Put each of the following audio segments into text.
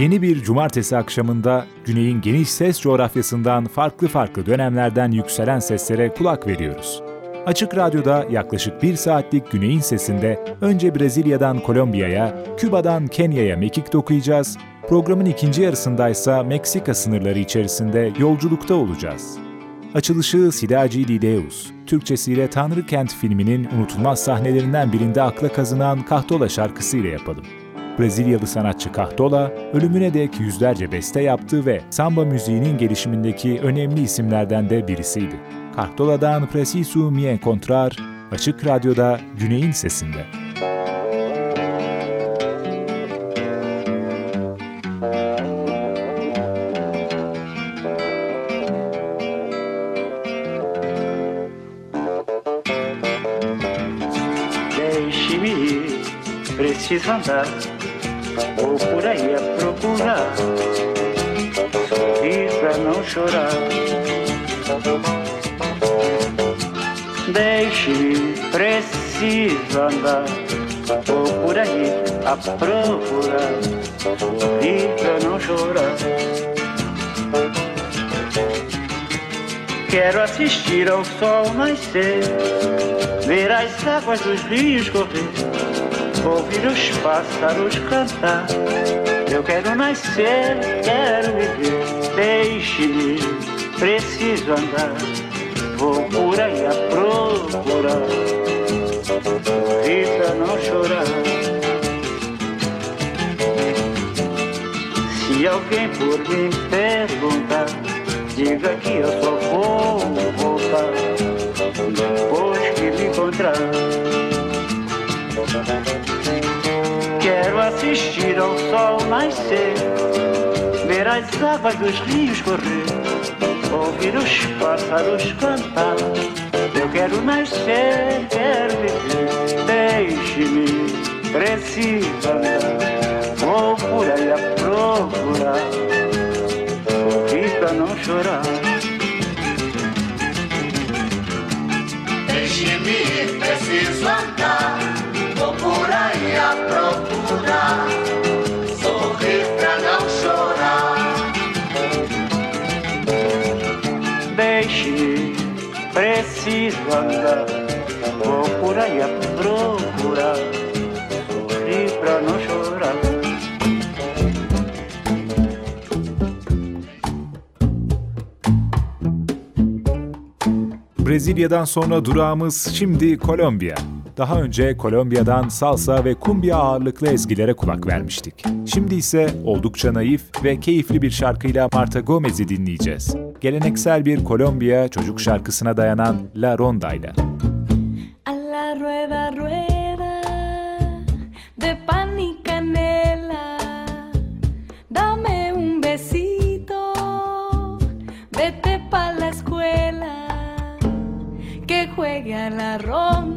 Yeni bir cumartesi akşamında Güney'in geniş ses coğrafyasından farklı farklı dönemlerden yükselen seslere kulak veriyoruz. Açık Radyo'da yaklaşık bir saatlik Güney'in sesinde önce Brezilya'dan Kolombiya'ya, Küba'dan Kenya'ya mekik dokuyacağız, programın ikinci yarısındaysa Meksika sınırları içerisinde yolculukta olacağız. Açılışı Sidaci Lideus, Türkçesiyle Tanrı Kent filminin unutulmaz sahnelerinden birinde akla kazınan Kahtola şarkısıyla yapalım. Brezilyalı sanatçı Kahtola, ölümüne dek yüzlerce beste yaptı ve samba müziğinin gelişimindeki önemli isimlerden de birisiydi. Kahtola'dan Preciso Mi Encontrar, Açık Radyo'da Güney'in Sesinde. Preciso andar Vou por aí a procurar. Sorrir pra não chorar. Deixe-me, preciso andar. Vou por aí a procurar. Sorrir pra não chorar. Quero assistir ao sol nascer Ver as águas dos rios correr ouvir os pássaros cantar. Eu quero nascer, quero viver, deixe-me, preciso andar. Vou por aí a procurar, Rita não chorar. Se alguém por mim perguntar, diga que eu só vou voltar depois que me encontrar. Quero assistir ao sol nascer, ver as águas dos rios correr, ouvir os pássaros cantar. Eu quero nascer, quero viver, deixe-me, preciso andar. Vou por aí a procurar, sorrir pra não chorar. Deixe-me, preciso andar. Preciso andar. Vou por aí a procurar. Sorrir pra não chorar. Brezilya'dan sonra durağımız şimdi Kolombiya. Daha önce Kolombiya'dan salsa ve kumbia ağırlıklı ezgilere kulak vermiştik. Şimdi ise oldukça naif ve keyifli bir şarkıyla Marta Gomez'i dinleyeceğiz. Geleneksel bir Kolombiya çocuk şarkısına dayanan La Ronda ile. La rueda, rueda de pan y canela. Dame un besito, vete pa la escuela. Que juegue a la ronda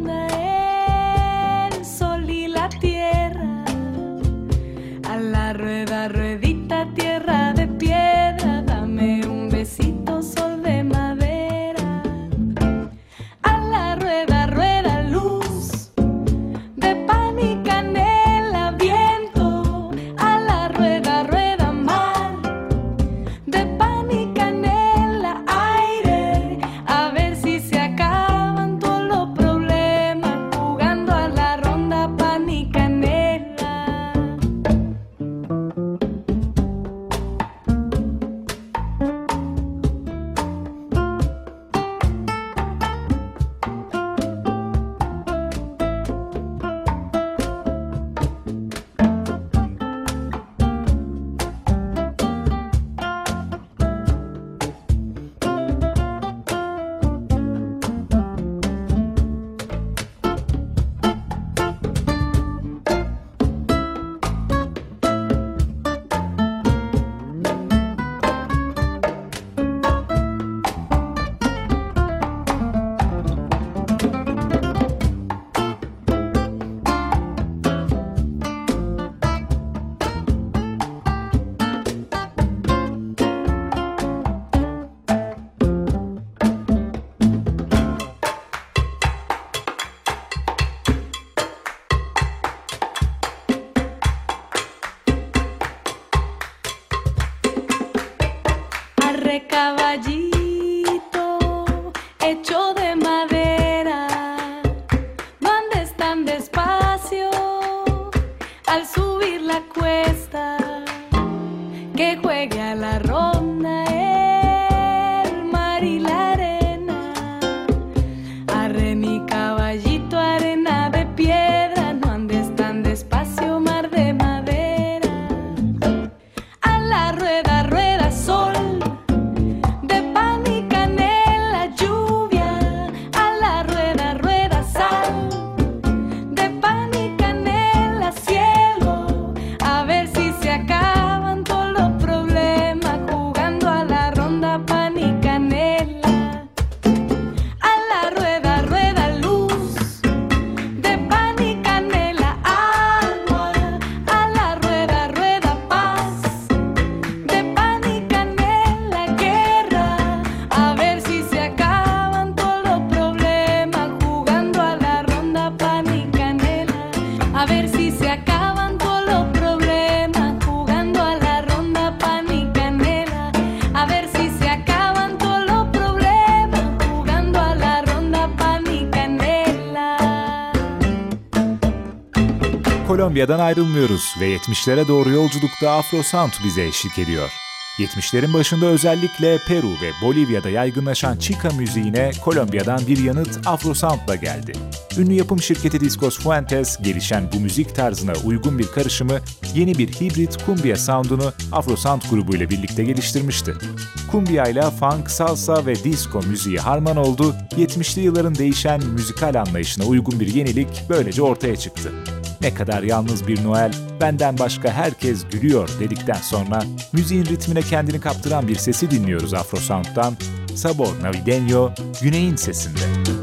Kolombiya'dan ayrılmıyoruz ve 70'lere doğru yolculukta Afro Sound bize eşlik ediyor. 70'lerin başında özellikle Peru ve Bolivya'da yaygınlaşan chica müziğine Kolombiya'dan bir yanıt Afro Sound'la geldi. Ünlü yapım şirketi Discos Fuentes gelişen bu müzik tarzına uygun bir karışımı yeni bir hibrit kumbia sound'unu Afro Sound grubu ile birlikte geliştirmişti. Kumbia ile funk, salsa ve disco müziği harman oldu, 70'li yılların değişen müzikal anlayışına uygun bir yenilik böylece ortaya çıktı. Ne kadar yalnız bir Noel, benden başka herkes gülüyor dedikten sonra müziğin ritmine kendini kaptıran bir sesi dinliyoruz Afro Sound'dan. Sabor Navideño, Güney'in sesinde.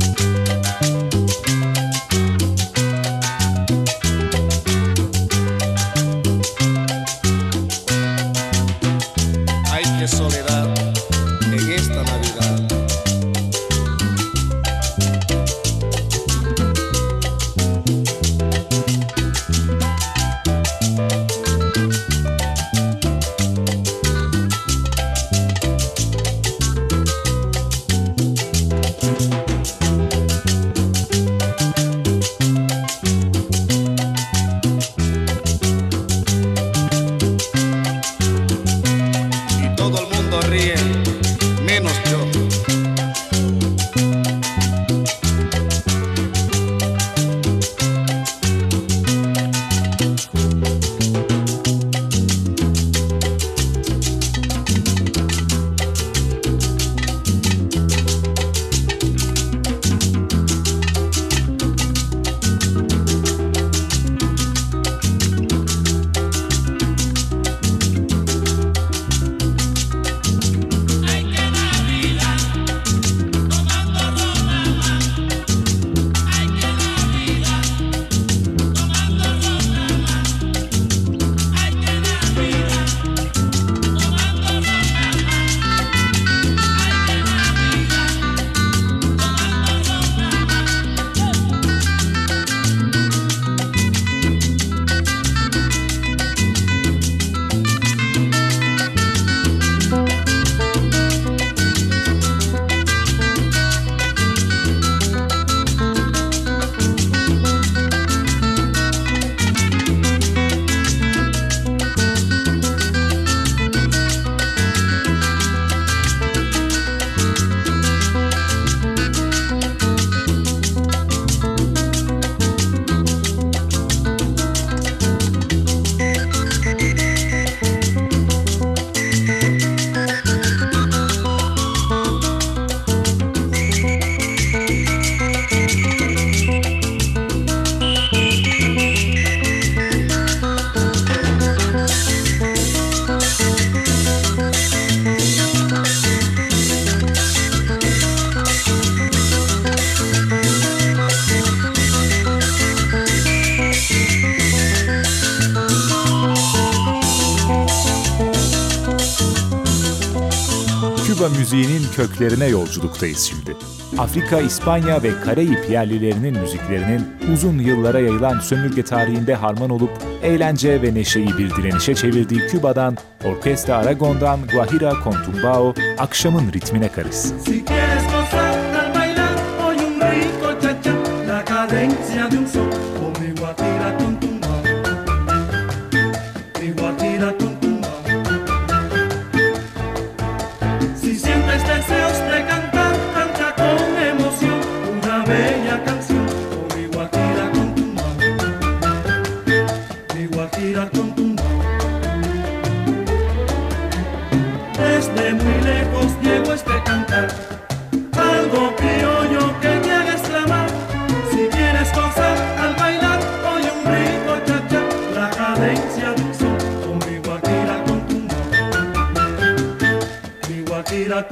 Küba müziğinin köklerine yolculuktayız şimdi. Afrika, İspanya ve Karayip yerlilerinin müziklerinin uzun yıllara yayılan sömürge tarihinde harman olup eğlence ve neşeyi bir direnişe çevirdiği Küba'dan, Orkestra Aragon'dan Guajira Contumbao akşamın ritmine karışsın. Si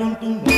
con tu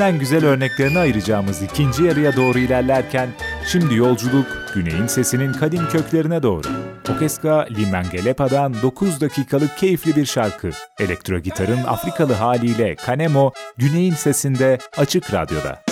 birbirinden güzel örneklerini ayıracağımız ikinci yarıya doğru ilerlerken, şimdi yolculuk Güney'in sesinin kadim köklerine doğru. Okeska Limengelepa'dan 9 dakikalık keyifli bir şarkı. Elektro gitarın Afrikalı haliyle Kanemo, Güney'in sesinde Açık Radyo'da.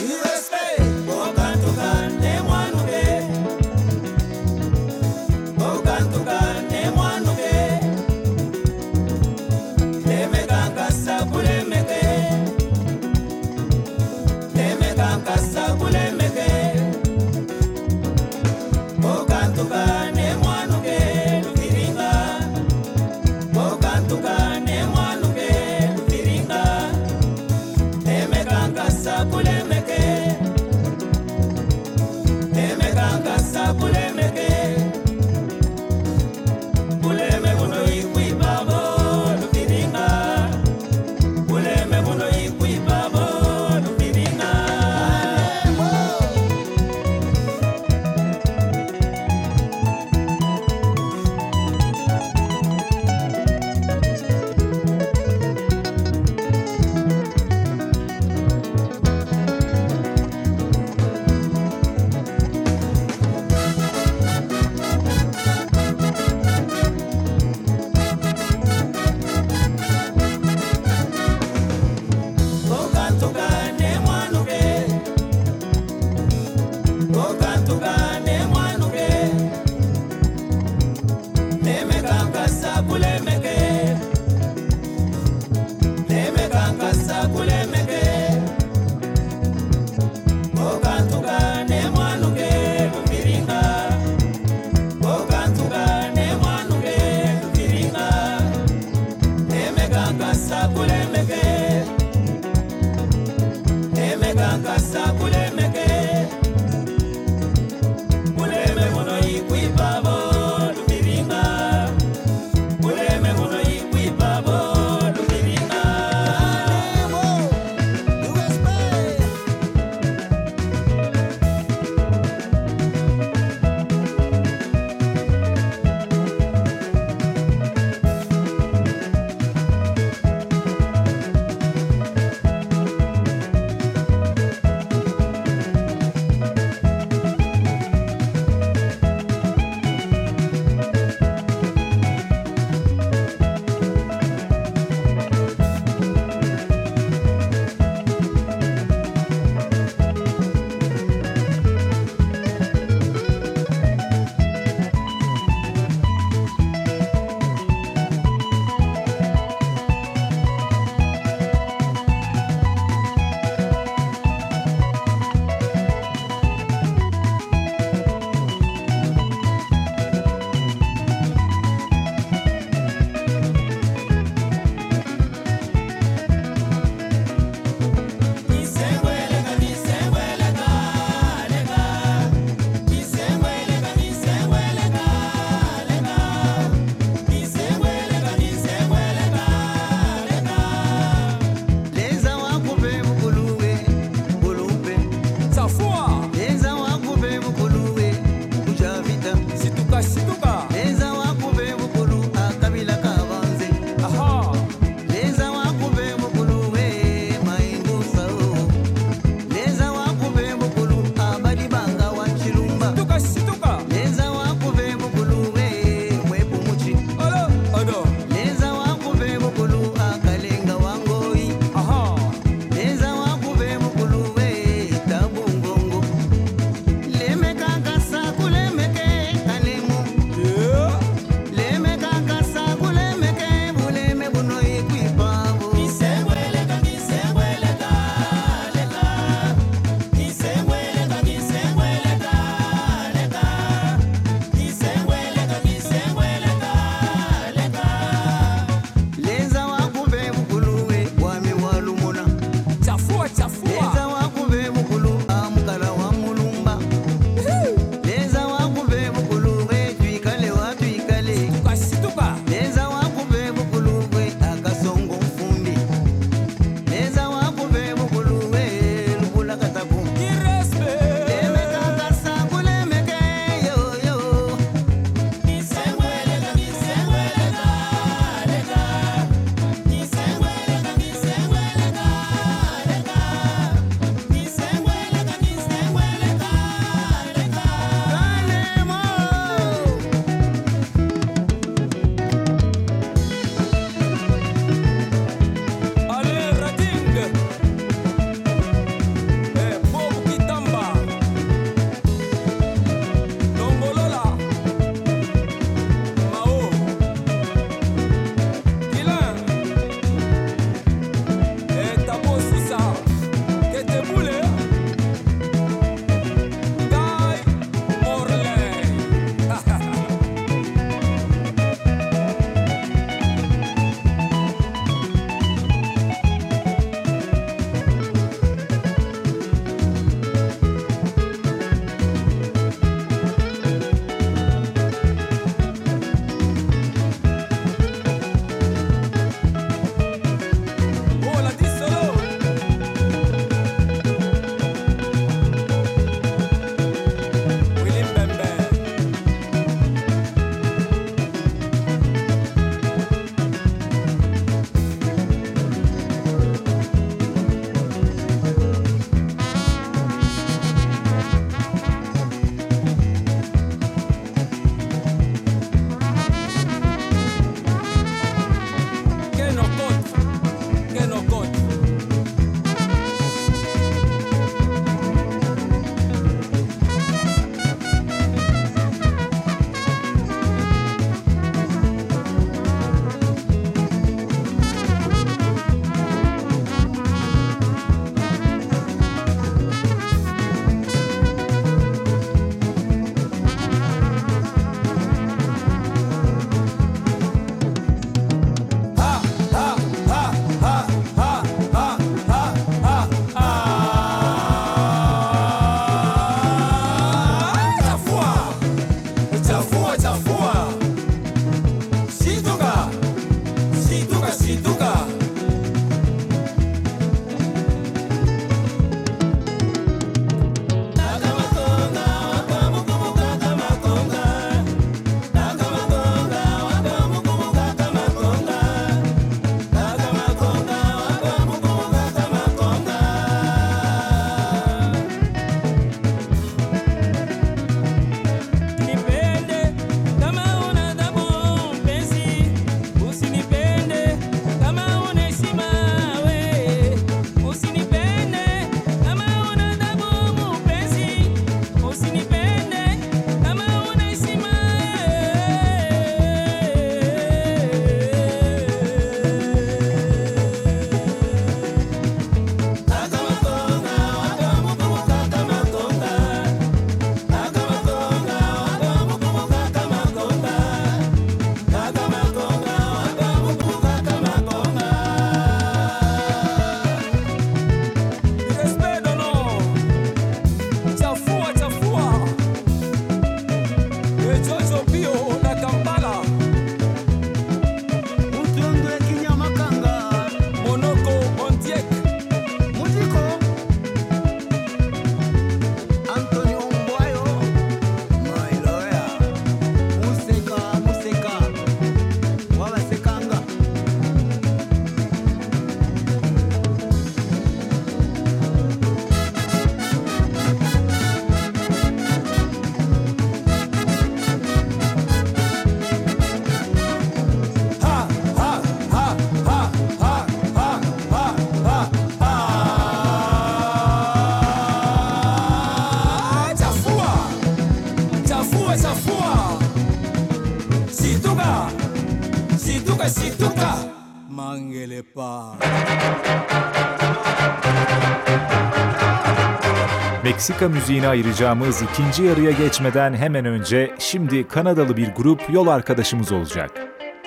Meksika müziğine ayıracağımız ikinci yarıya geçmeden hemen önce şimdi Kanadalı bir grup yol arkadaşımız olacak.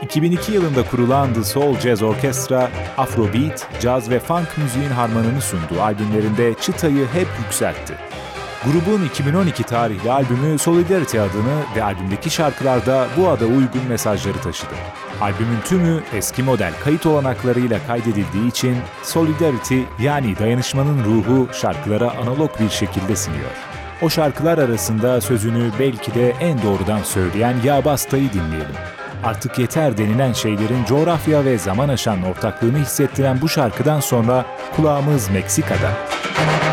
2002 yılında kurulan The Soul Jazz Orchestra, Afrobeat, caz ve funk müziğin harmanını sunduğu albümlerinde çıtayı hep yükseltti. Grubun 2012 tarihli albümü Solidarity adını ve albümdeki şarkılarda bu ada uygun mesajları taşıdı. Albümün tümü eski model kayıt olanaklarıyla kaydedildiği için Solidarity yani dayanışmanın ruhu şarkılara analog bir şekilde siniyor. O şarkılar arasında sözünü belki de en doğrudan söyleyen Ya Basta'yı dinleyelim. Artık yeter denilen şeylerin coğrafya ve zaman aşan ortaklığını hissettiren bu şarkıdan sonra kulağımız Meksika'da. ve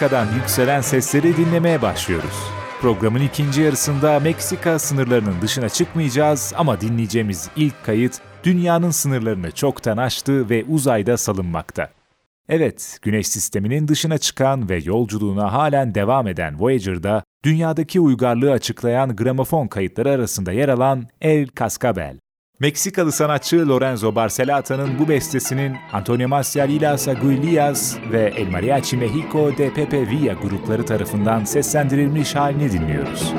Meksika'dan yükselen sesleri dinlemeye başlıyoruz. Programın ikinci yarısında Meksika sınırlarının dışına çıkmayacağız ama dinleyeceğimiz ilk kayıt dünyanın sınırlarını çoktan aştı ve uzayda salınmakta. Evet, Güneş sisteminin dışına çıkan ve yolculuğuna halen devam eden Voyager'da dünyadaki uygarlığı açıklayan gramofon kayıtları arasında yer alan El Cascabel. Meksikalı sanatçı Lorenzo Barcelata'nın bu bestesinin Antonio Maciel Aguilias ve El Mariachi Mexico de Pepe Villa grupları tarafından seslendirilmiş halini dinliyoruz.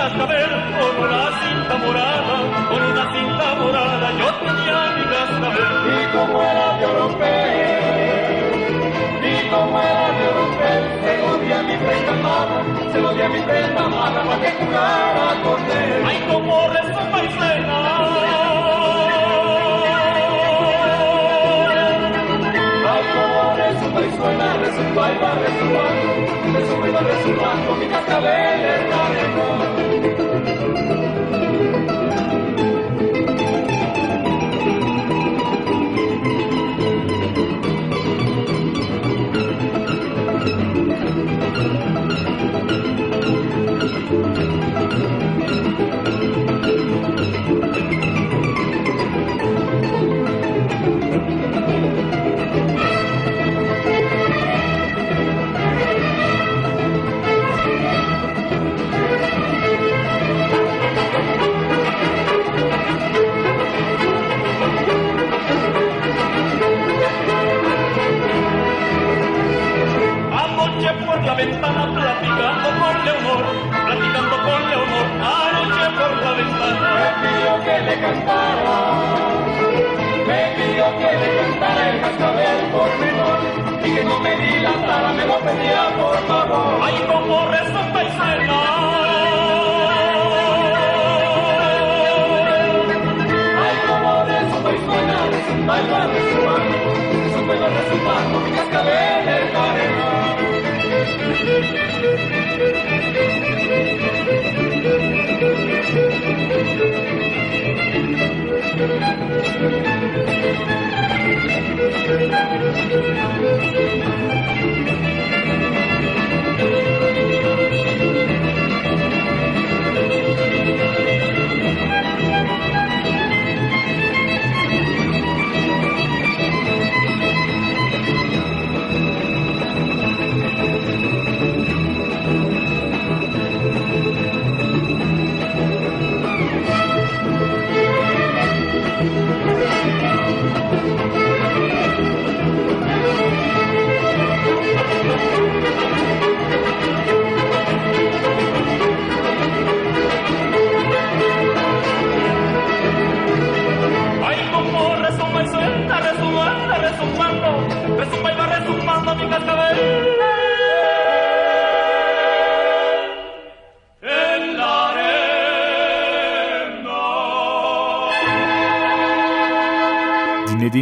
cascabel como la cinta morada, con una cinta morada yo tenía mi cascabel. Y como era violonpel, y como era violonpel, se lo di a mi prenda amada, se lo di a mi prenda amada para que jugara con él. Ay, como rezó maicena. Resuelva, resuelva, resuelva, resuelva, resuelva, mi cascabel la ventana platicando con Leonor, platicando con Leonor, anoche por la ventana. Me pidió que le cantara, me pidió que le cantara el cascabel por menor y que no me dilatara, me lo pedía por favor. Ay, como y suena. Ay, como resulta y va resumando, resulta y va resumando mi cascabel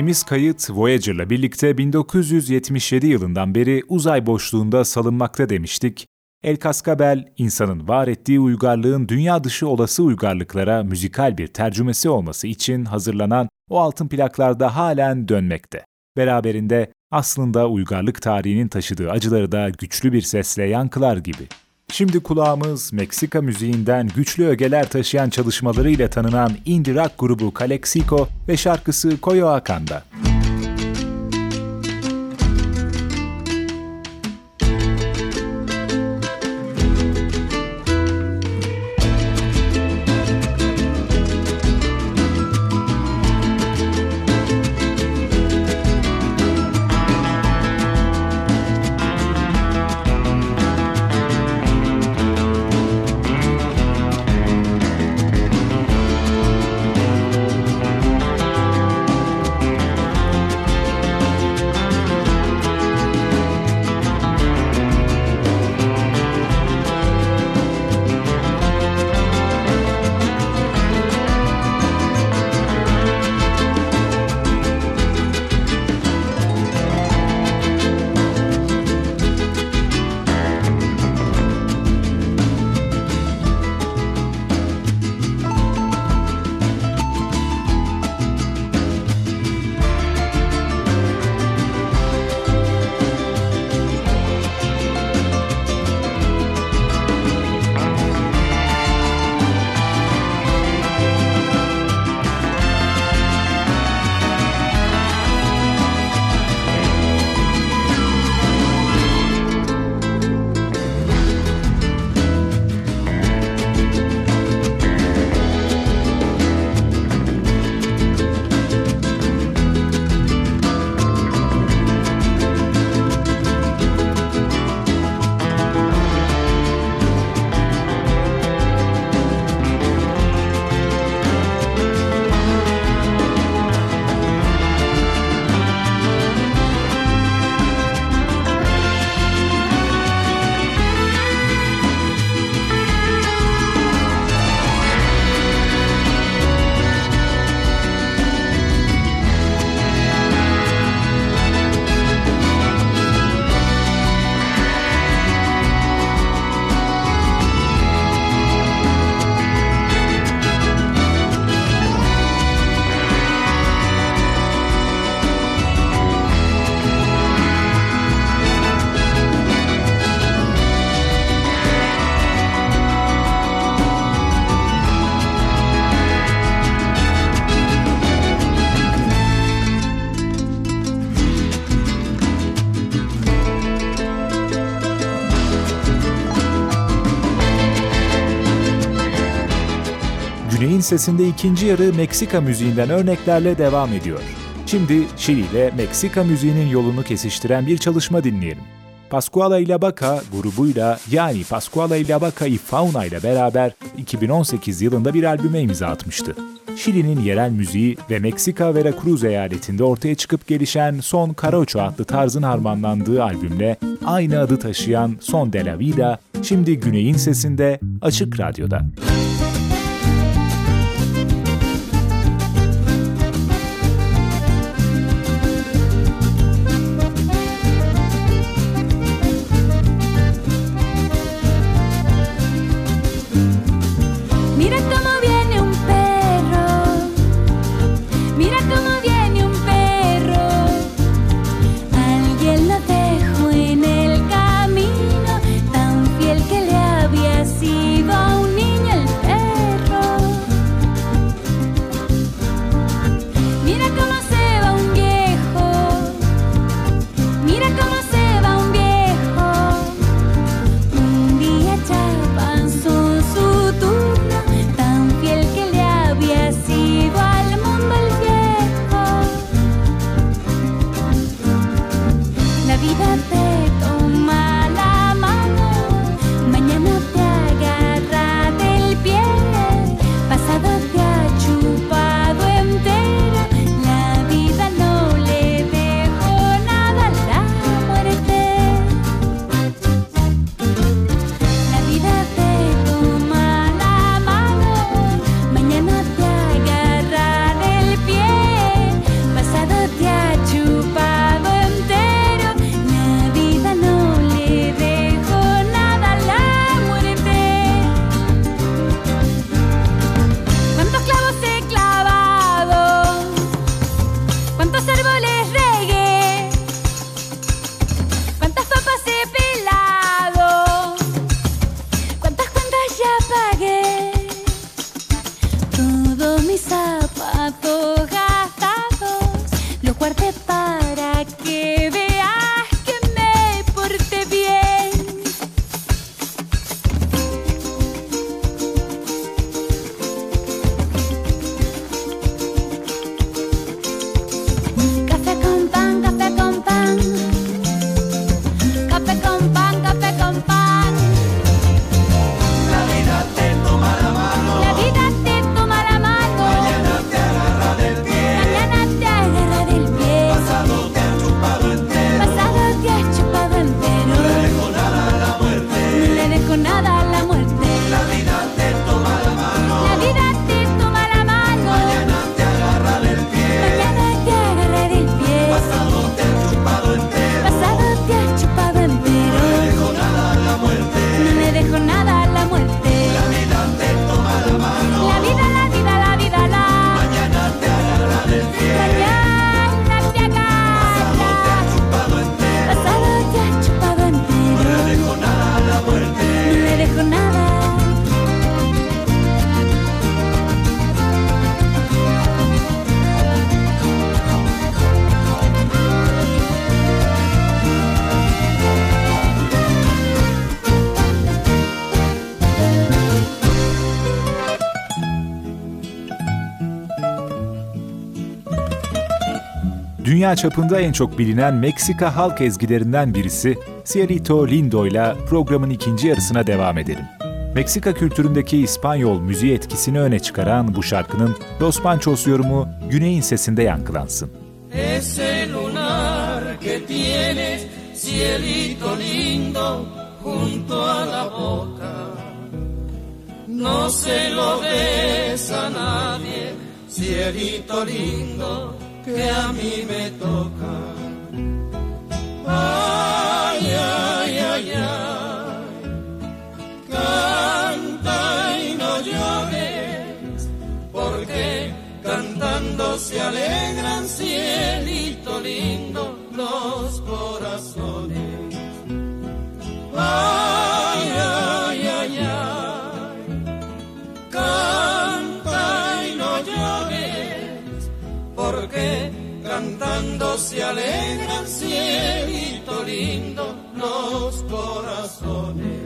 Dinlediğimiz kayıt Voyager'la birlikte 1977 yılından beri uzay boşluğunda salınmakta demiştik. El Cascabel, insanın var ettiği uygarlığın dünya dışı olası uygarlıklara müzikal bir tercümesi olması için hazırlanan o altın plaklarda halen dönmekte. Beraberinde aslında uygarlık tarihinin taşıdığı acıları da güçlü bir sesle yankılar gibi. Şimdi kulağımız Meksika müziğinden güçlü ögeler taşıyan çalışmalarıyla tanınan indie rock grubu Calexico ve şarkısı Coyoacan'da. Güney'in sesinde ikinci yarı Meksika müziğinden örneklerle devam ediyor. Şimdi Şili ile Meksika müziğinin yolunu kesiştiren bir çalışma dinleyelim. Pascuala ile Baca grubuyla yani Pascuala ile Baca y Fauna ile beraber 2018 yılında bir albüme imza atmıştı. Şili'nin yerel müziği ve Meksika Veracruz eyaletinde ortaya çıkıp gelişen Son Carocho adlı tarzın harmanlandığı albümle aynı adı taşıyan Son de la Vida, şimdi Güney'in sesinde Açık Radyo'da. Dünya çapında en çok bilinen Meksika halk ezgilerinden birisi Cielito Lindo ile programın ikinci yarısına devam edelim. Meksika kültüründeki İspanyol müziği etkisini öne çıkaran bu şarkının Los Panchos yorumu Güney'in sesinde yankılansın. Ese lunar que tienes, cielito lindo, junto a la boca, no se lo des a nadie, cielito lindo, que a mí me toca. Ay, ay, ay, ay, canta y no llores, porque cantando se alegran cielito lindo los corazones. Ay, ay, ay, ay, porque cantando se alegran cielito lindo los corazones.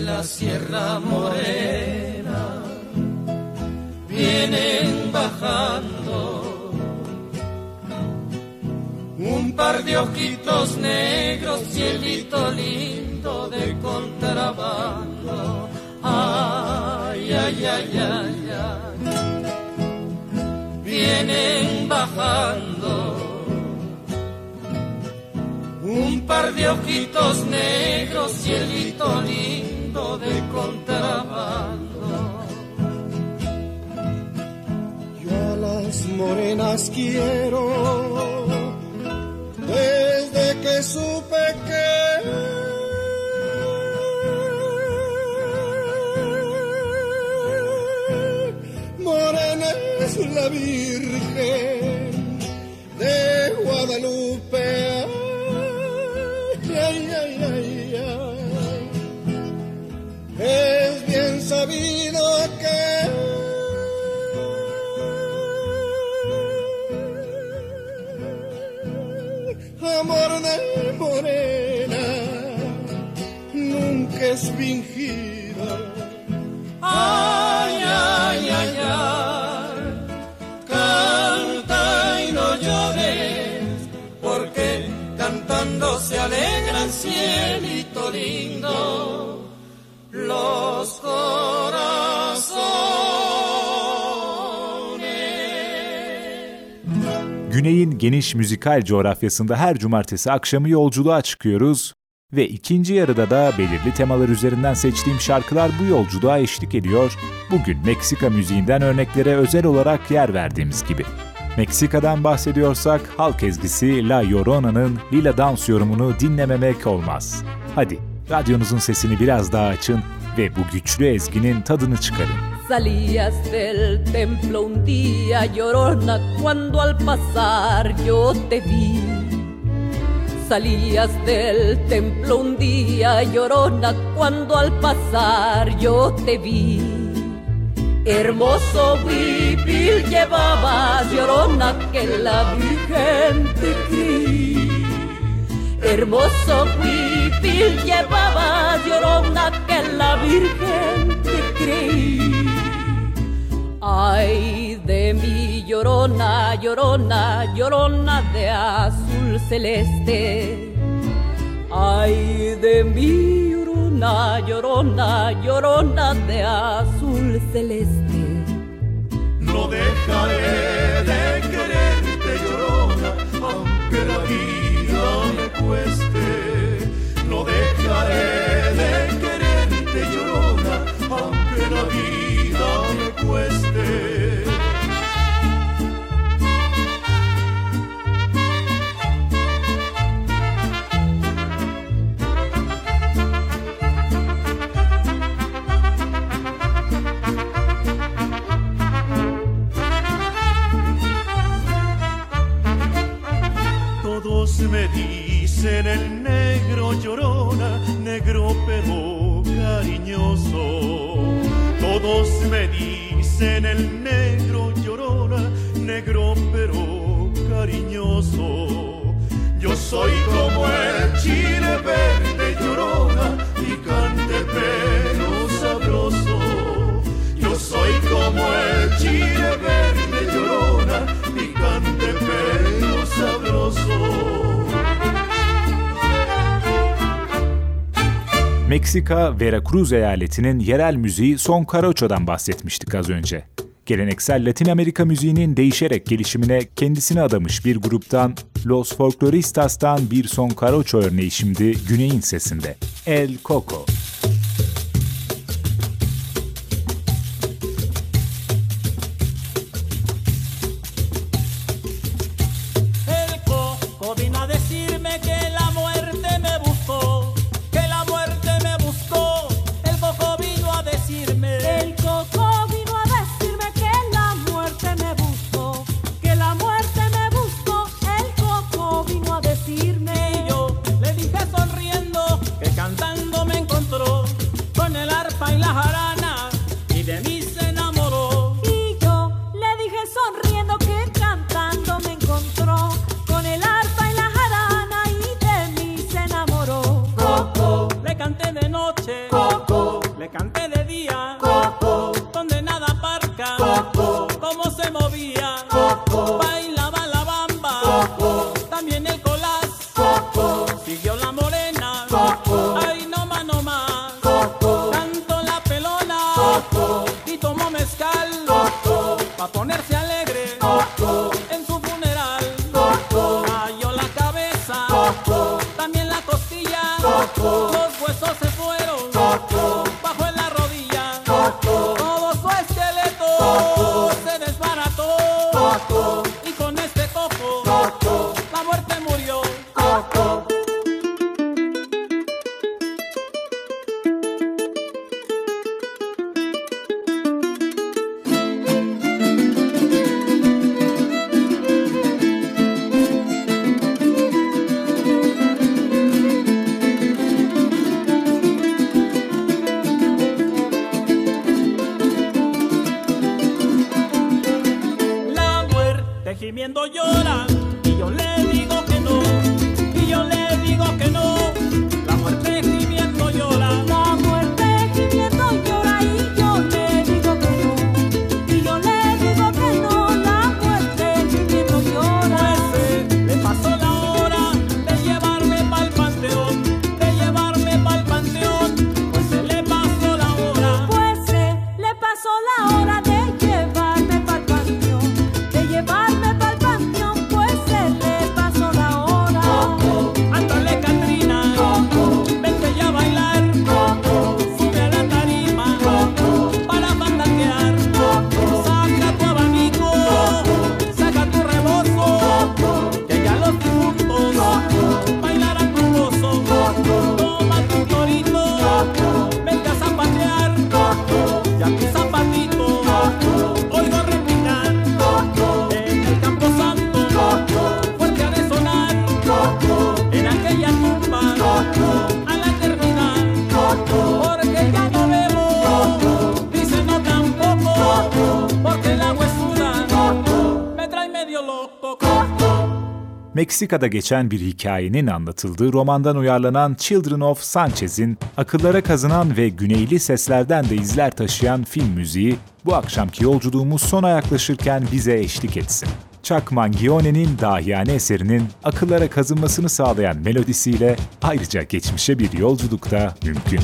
la Sierra Morena vienen bajando par de ojitos negros, cielito lindo de contrabando. Ay, ay, ay, ay, ay. Vienen bajando un par de ojitos negros, cielito lindo de contrabando. Yo a las morenas quiero desde que supe que Morena es la Virgen cielito lindo los. Güney'in geniş müzikal coğrafyasında her cumartesi akşamı yolculuğa çıkıyoruz ve ikinci yarıda da belirli temalar üzerinden seçtiğim şarkılar bu yolculuğa eşlik ediyor. Bugün Meksika müziğinden örneklere özel olarak yer verdiğimiz gibi. Meksika'dan bahsediyorsak halk ezgisi La Llorona'nın Lila Dance yorumunu dinlememek olmaz. Hadi radyonuzun sesini biraz daha açın ve bu güçlü ezginin tadını çıkarın. Salías del templo un día llorona cuando al pasar yo te vi. Salías del templo un día llorona cuando al pasar yo te vi. Hermoso huipil llevabas llorona que la Virgen te creí. Hermoso huipil llevabas llorona que la Virgen te creí. Ay de mi llorona, llorona, llorona de azul celeste. Ay de mi llorona, llorona, llorona de azul celeste. No dejaré de quererte, llorona, aunque la vida me cueste. No dejaré de quererte, llorona, aunque la vida me cueste. Todos me dicen el negro llorona, negro pero cariñoso. Todos me dicen el negro llorona, negro pero cariñoso. Yo soy como el chile verde llorona, picante pero sabroso. Yo soy como el chile verde Meksika, Veracruz eyaletinin yerel müziği son Carocho'dan bahsetmiştik az önce. Geleneksel Latin Amerika müziğinin değişerek gelişimine kendisini adamış bir gruptan Los Folkloristas'tan bir son Carocho örneği şimdi Güney'in sesinde. El Coco. Meksika'da geçen bir hikayenin anlatıldığı romandan uyarlanan Children of Sanchez'in akıllara kazınan ve güneyli seslerden de izler taşıyan film müziği bu akşamki yolculuğumuz sona yaklaşırken bize eşlik etsin. Chuck Mangione'nin dahiyane eserinin akıllara kazınmasını sağlayan melodisiyle ayrıca geçmişe bir yolculuk da mümkün.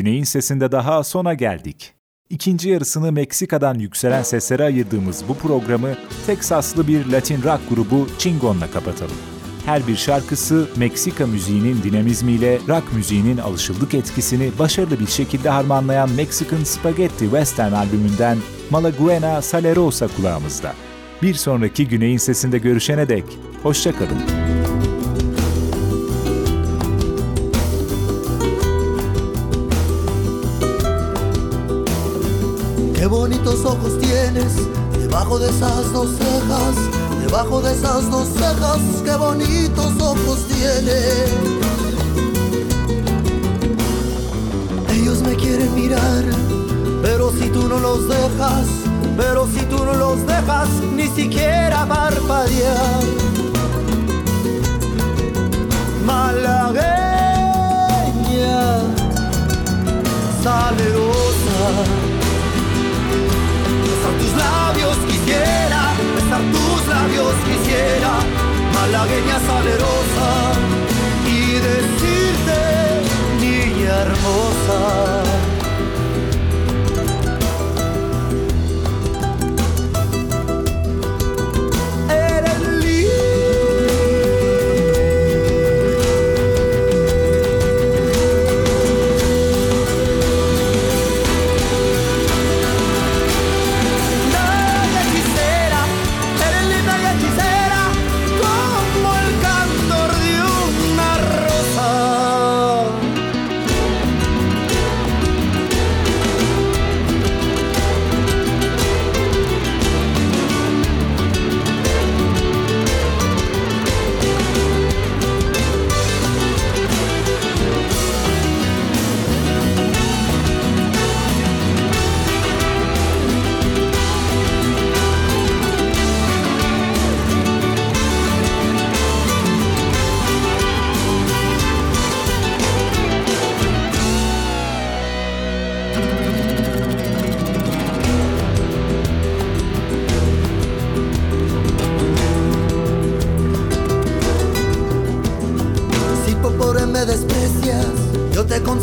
Güney'in sesinde daha sona geldik. İkinci yarısını Meksika'dan yükselen seslere ayırdığımız bu programı Teksaslı bir Latin rock grubu Chingon'la kapatalım. Her bir şarkısı Meksika müziğinin dinamizmiyle rock müziğinin alışıldık etkisini başarılı bir şekilde harmanlayan Mexican Spaghetti Western albümünden Malaguena Salerosa kulağımızda. Bir sonraki Güney'in sesinde görüşene dek, hoşçakalın. Qué ojos tienes debajo de esas dos cejas, debajo de esas dos cejas, qué bonitos ojos tienes. Ellos me quieren mirar, pero si tú no los dejas, pero si tú no los dejas, ni siquiera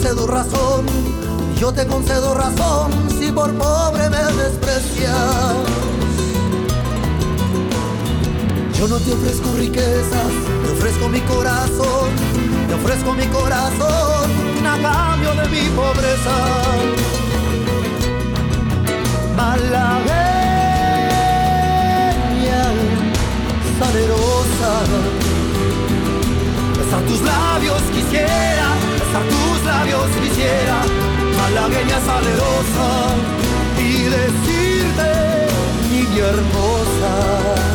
concedo razón, yo te concedo razón si por pobre me desprecias. Yo no te ofrezco riquezas, te ofrezco mi corazón, te ofrezco mi corazón a cambio de mi pobreza. Malagueña, salerosa, besar tus labios quisiera besar tus labios quisiera, malagueña salerosa, y decirte, niña hermosa.